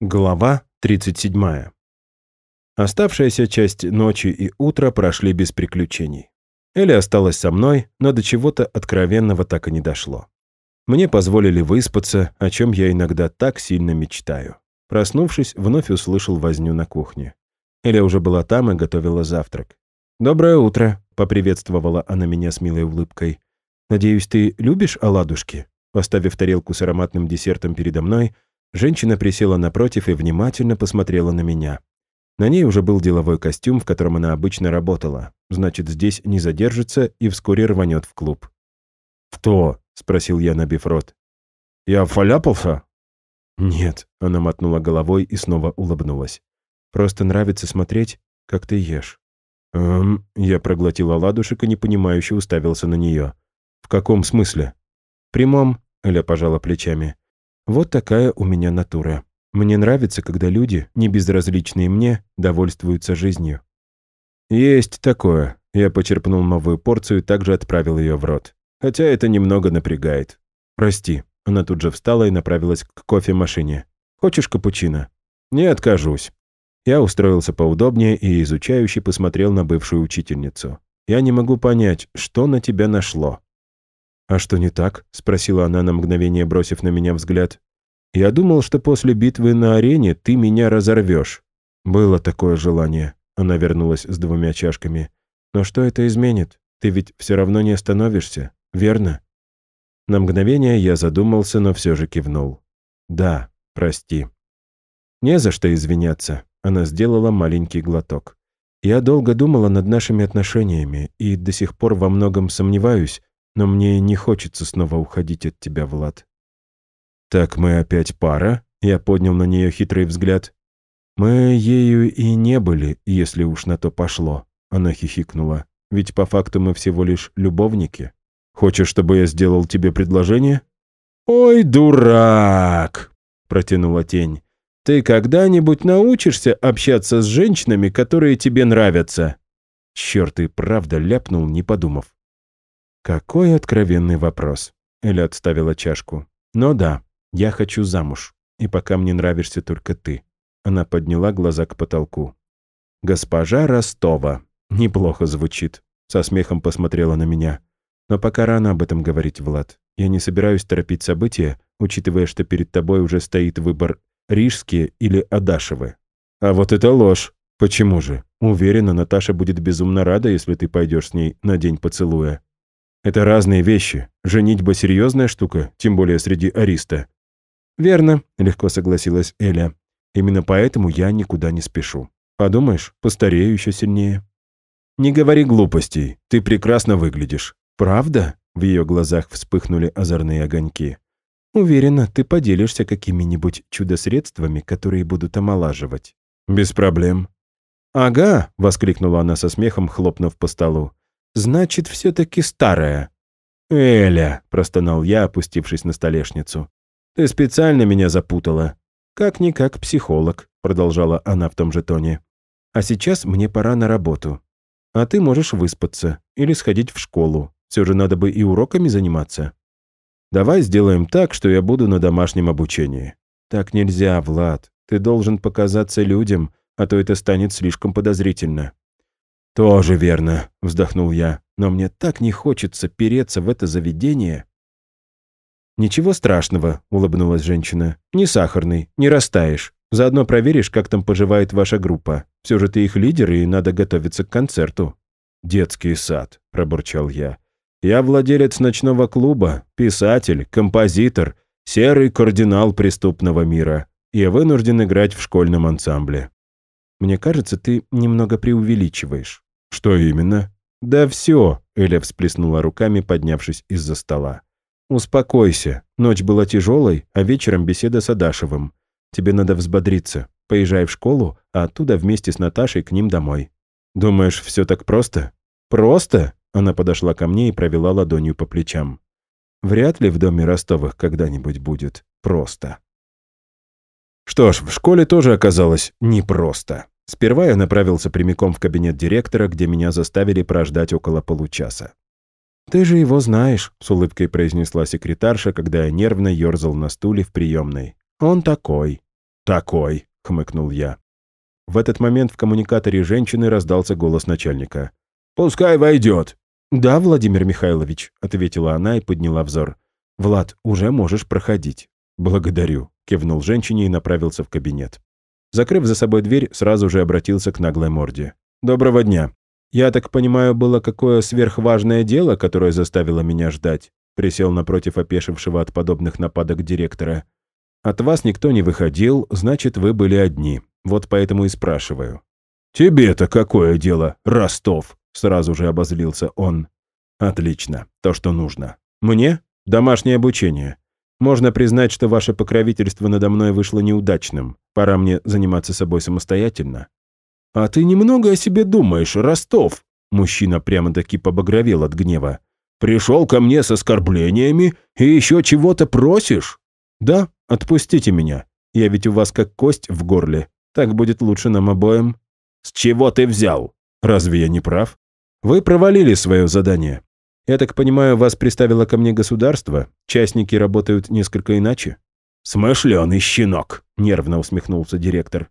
Глава 37. Оставшаяся часть ночи и утра прошли без приключений. Элли осталась со мной, но до чего-то откровенного так и не дошло. Мне позволили выспаться, о чем я иногда так сильно мечтаю. Проснувшись, вновь услышал возню на кухне. Эля уже была там и готовила завтрак. «Доброе утро», — поприветствовала она меня с милой улыбкой. «Надеюсь, ты любишь оладушки?» Поставив тарелку с ароматным десертом передо мной, Женщина присела напротив и внимательно посмотрела на меня. На ней уже был деловой костюм, в котором она обычно работала. Значит, здесь не задержится и вскоре рванет в клуб. «Кто?» — спросил я, набив рот. «Я фаляпался?» «Нет», — она мотнула головой и снова улыбнулась. «Просто нравится смотреть, как ты ешь». «Эм...» — я проглотил оладушек и непонимающе уставился на нее. «В каком смысле?» «В прямом», — Эля пожала плечами. Вот такая у меня натура. Мне нравится, когда люди, не безразличные мне, довольствуются жизнью. Есть такое. Я почерпнул новую порцию и также отправил ее в рот. Хотя это немного напрягает. Прости. Она тут же встала и направилась к кофемашине. Хочешь капучино? Не откажусь. Я устроился поудобнее и изучающе посмотрел на бывшую учительницу. Я не могу понять, что на тебя нашло. «А что не так?» — спросила она на мгновение, бросив на меня взгляд. «Я думал, что после битвы на арене ты меня разорвешь». «Было такое желание». Она вернулась с двумя чашками. «Но что это изменит? Ты ведь все равно не остановишься, верно?» На мгновение я задумался, но все же кивнул. «Да, прости». «Не за что извиняться», — она сделала маленький глоток. «Я долго думала над нашими отношениями и до сих пор во многом сомневаюсь, но мне не хочется снова уходить от тебя, Влад». «Так мы опять пара?» Я поднял на нее хитрый взгляд. «Мы ею и не были, если уж на то пошло», — она хихикнула. «Ведь по факту мы всего лишь любовники. Хочешь, чтобы я сделал тебе предложение?» «Ой, дурак!» — протянула тень. «Ты когда-нибудь научишься общаться с женщинами, которые тебе нравятся?» Черт, и правда ляпнул, не подумав. Какой откровенный вопрос. Эля отставила чашку. Но да, я хочу замуж. И пока мне нравишься только ты. Она подняла глаза к потолку. «Госпожа Ростова». Неплохо звучит. Со смехом посмотрела на меня. Но пока рано об этом говорить, Влад. Я не собираюсь торопить события, учитывая, что перед тобой уже стоит выбор Рижские или Адашевы. А вот это ложь. Почему же? Уверена, Наташа будет безумно рада, если ты пойдешь с ней на день поцелуя. Это разные вещи. Женитьба — серьезная штука, тем более среди ариста. «Верно», — легко согласилась Эля. «Именно поэтому я никуда не спешу. Подумаешь, постарею еще сильнее». «Не говори глупостей. Ты прекрасно выглядишь». «Правда?» — в ее глазах вспыхнули озорные огоньки. «Уверена, ты поделишься какими-нибудь чудо-средствами, которые будут омолаживать». «Без проблем». «Ага», — воскликнула она со смехом, хлопнув по столу. Значит, все-таки старая». «Эля», — простонал я, опустившись на столешницу. «Ты специально меня запутала». «Как-никак психолог», — продолжала она в том же тоне. «А сейчас мне пора на работу. А ты можешь выспаться или сходить в школу. Все же надо бы и уроками заниматься. Давай сделаем так, что я буду на домашнем обучении». «Так нельзя, Влад. Ты должен показаться людям, а то это станет слишком подозрительно». «Тоже верно», — вздохнул я. «Но мне так не хочется переться в это заведение». «Ничего страшного», — улыбнулась женщина. «Не сахарный, не растаешь. Заодно проверишь, как там поживает ваша группа. Все же ты их лидер, и надо готовиться к концерту». «Детский сад», — пробурчал я. «Я владелец ночного клуба, писатель, композитор, серый кардинал преступного мира. Я вынужден играть в школьном ансамбле». «Мне кажется, ты немного преувеличиваешь». «Что именно?» «Да все», — Эля всплеснула руками, поднявшись из-за стола. «Успокойся. Ночь была тяжелой, а вечером беседа с Адашевым. Тебе надо взбодриться. Поезжай в школу, а оттуда вместе с Наташей к ним домой. Думаешь, все так просто?» «Просто?» — она подошла ко мне и провела ладонью по плечам. «Вряд ли в доме Ростовых когда-нибудь будет просто». Что ж, в школе тоже оказалось непросто. Сперва я направился прямиком в кабинет директора, где меня заставили прождать около получаса. «Ты же его знаешь», — с улыбкой произнесла секретарша, когда я нервно ерзал на стуле в приемной. «Он такой». «Такой», — хмыкнул я. В этот момент в коммуникаторе женщины раздался голос начальника. «Пускай войдет!» «Да, Владимир Михайлович», — ответила она и подняла взор. «Влад, уже можешь проходить». «Благодарю», — кивнул женщине и направился в кабинет. Закрыв за собой дверь, сразу же обратился к наглой морде. «Доброго дня. Я так понимаю, было какое сверхважное дело, которое заставило меня ждать?» Присел напротив опешившего от подобных нападок директора. «От вас никто не выходил, значит, вы были одни. Вот поэтому и спрашиваю». «Тебе-то какое дело, Ростов?» Сразу же обозлился он. «Отлично. То, что нужно. Мне? Домашнее обучение. Можно признать, что ваше покровительство надо мной вышло неудачным. Пора мне заниматься собой самостоятельно». «А ты немного о себе думаешь, Ростов?» Мужчина прямо-таки побагровел от гнева. «Пришел ко мне с оскорблениями и еще чего-то просишь?» «Да, отпустите меня. Я ведь у вас как кость в горле. Так будет лучше нам обоим». «С чего ты взял?» «Разве я не прав?» «Вы провалили свое задание. Я так понимаю, вас приставило ко мне государство? Частники работают несколько иначе?» «Смышленый щенок!» – нервно усмехнулся директор.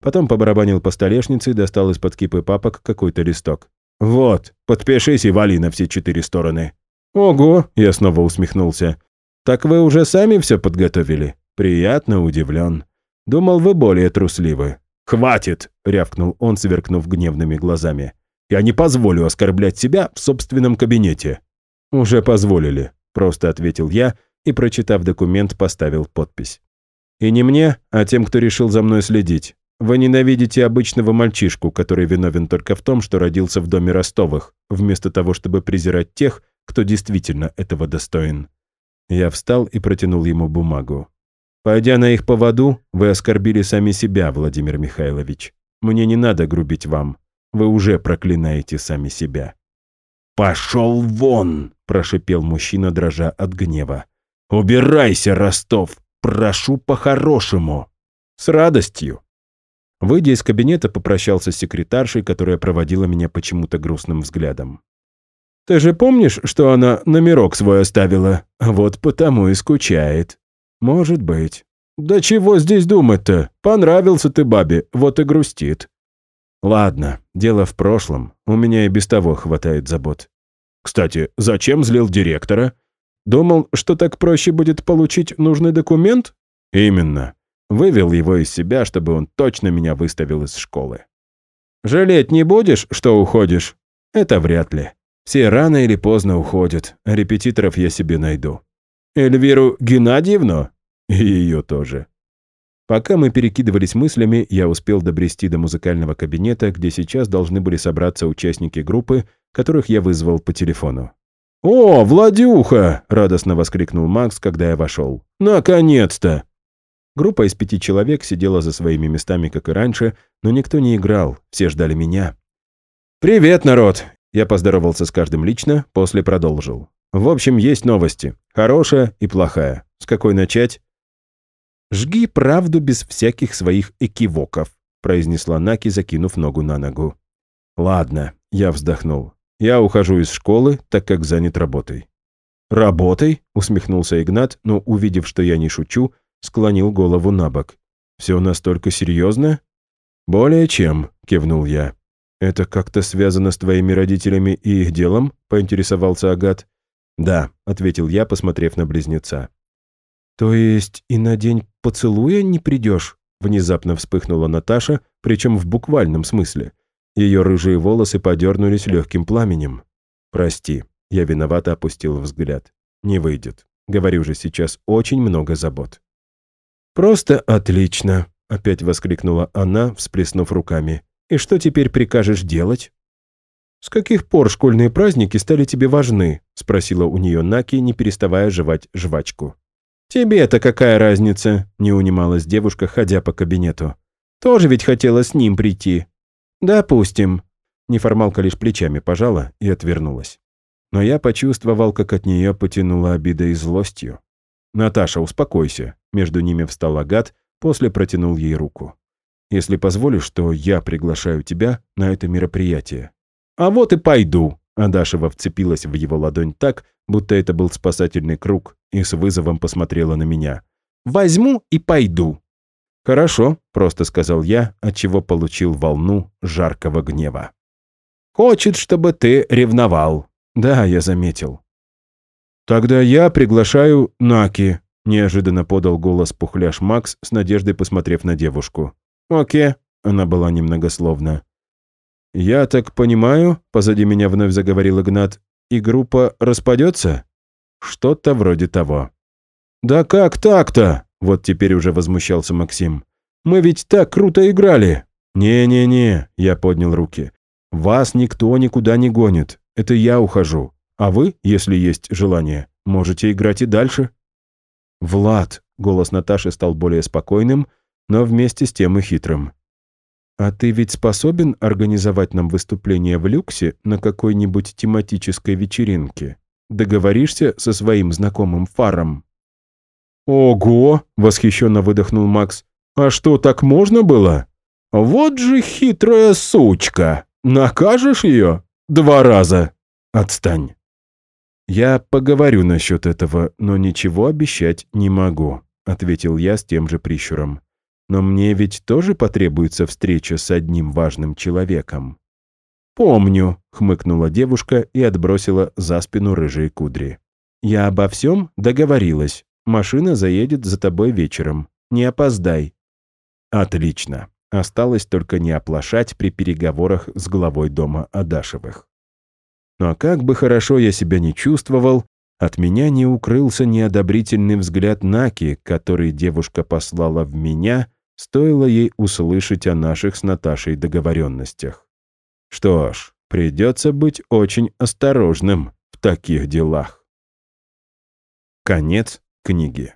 Потом побарабанил по столешнице и достал из-под кипы папок какой-то листок. «Вот, подпишись и вали на все четыре стороны». «Ого!» – я снова усмехнулся. «Так вы уже сами все подготовили?» «Приятно удивлен. Думал, вы более трусливы». «Хватит!» – рявкнул он, сверкнув гневными глазами. «Я не позволю оскорблять себя в собственном кабинете». «Уже позволили», – просто ответил я и, прочитав документ, поставил подпись. «И не мне, а тем, кто решил за мной следить. Вы ненавидите обычного мальчишку, который виновен только в том, что родился в доме Ростовых, вместо того, чтобы презирать тех, кто действительно этого достоин». Я встал и протянул ему бумагу. «Пойдя на их поводу, вы оскорбили сами себя, Владимир Михайлович. Мне не надо грубить вам. Вы уже проклинаете сами себя». «Пошел вон!» – прошипел мужчина, дрожа от гнева. «Убирайся, Ростов! Прошу по-хорошему!» «С радостью!» Выйдя из кабинета, попрощался с секретаршей, которая проводила меня почему-то грустным взглядом. «Ты же помнишь, что она номерок свой оставила? Вот потому и скучает». «Может быть». «Да чего здесь думать-то? Понравился ты бабе, вот и грустит». «Ладно, дело в прошлом. У меня и без того хватает забот». «Кстати, зачем злил директора?» «Думал, что так проще будет получить нужный документ?» «Именно. Вывел его из себя, чтобы он точно меня выставил из школы. «Жалеть не будешь, что уходишь?» «Это вряд ли. Все рано или поздно уходят, репетиторов я себе найду». «Эльвиру Геннадьевну?» «И ее тоже». Пока мы перекидывались мыслями, я успел добрести до музыкального кабинета, где сейчас должны были собраться участники группы, которых я вызвал по телефону. «О, Владюха!» – радостно воскликнул Макс, когда я вошел. «Наконец-то!» Группа из пяти человек сидела за своими местами, как и раньше, но никто не играл, все ждали меня. «Привет, народ!» Я поздоровался с каждым лично, после продолжил. «В общем, есть новости. Хорошая и плохая. С какой начать?» «Жги правду без всяких своих экивоков», произнесла Наки, закинув ногу на ногу. «Ладно», я вздохнул. «Я ухожу из школы, так как занят работой». «Работой?» — усмехнулся Игнат, но, увидев, что я не шучу, склонил голову на бок. «Все настолько серьезно?» «Более чем», — кивнул я. «Это как-то связано с твоими родителями и их делом?» — поинтересовался Агат. «Да», — ответил я, посмотрев на близнеца. «То есть и на день поцелуя не придешь?» Внезапно вспыхнула Наташа, причем в буквальном смысле. Ее рыжие волосы подернулись легким пламенем. «Прости», — я виновато опустил взгляд. «Не выйдет. Говорю же, сейчас очень много забот». «Просто отлично!» — опять воскликнула она, всплеснув руками. «И что теперь прикажешь делать?» «С каких пор школьные праздники стали тебе важны?» — спросила у нее Наки, не переставая жевать жвачку. «Тебе-то какая разница?» — не унималась девушка, ходя по кабинету. «Тоже ведь хотела с ним прийти». «Допустим». Неформалка лишь плечами пожала и отвернулась. Но я почувствовал, как от нее потянула обида и злостью. «Наташа, успокойся». Между ними встал Агат, после протянул ей руку. «Если позволишь, то я приглашаю тебя на это мероприятие». «А вот и пойду!» Адашева вцепилась в его ладонь так, будто это был спасательный круг, и с вызовом посмотрела на меня. «Возьму и пойду!» «Хорошо», — просто сказал я, отчего получил волну жаркого гнева. «Хочет, чтобы ты ревновал». «Да, я заметил». «Тогда я приглашаю Наки», — неожиданно подал голос пухляш Макс, с надеждой посмотрев на девушку. «Окей», — она была немногословна. «Я так понимаю», — позади меня вновь заговорил Игнат, «и группа распадется?» «Что-то вроде того». «Да как так-то?» — вот теперь уже возмущался Максим. «Мы ведь так круто играли!» «Не-не-не», — я поднял руки. «Вас никто никуда не гонит. Это я ухожу. А вы, если есть желание, можете играть и дальше». «Влад», — голос Наташи стал более спокойным, но вместе с тем и хитрым. «А ты ведь способен организовать нам выступление в люксе на какой-нибудь тематической вечеринке? Договоришься со своим знакомым Фаром?» «Ого!» — восхищенно выдохнул Макс. «А что, так можно было? Вот же хитрая сучка! Накажешь ее? Два раза!» «Отстань!» «Я поговорю насчет этого, но ничего обещать не могу», — ответил я с тем же прищуром. Но мне ведь тоже потребуется встреча с одним важным человеком». «Помню», — хмыкнула девушка и отбросила за спину рыжие кудри. «Я обо всем договорилась. Машина заедет за тобой вечером. Не опоздай». «Отлично. Осталось только не оплошать при переговорах с главой дома Адашевых». Но как бы хорошо я себя не чувствовал, от меня не укрылся неодобрительный взгляд Наки, который девушка послала в меня, стоило ей услышать о наших с Наташей договоренностях. Что ж, придется быть очень осторожным в таких делах. Конец книги.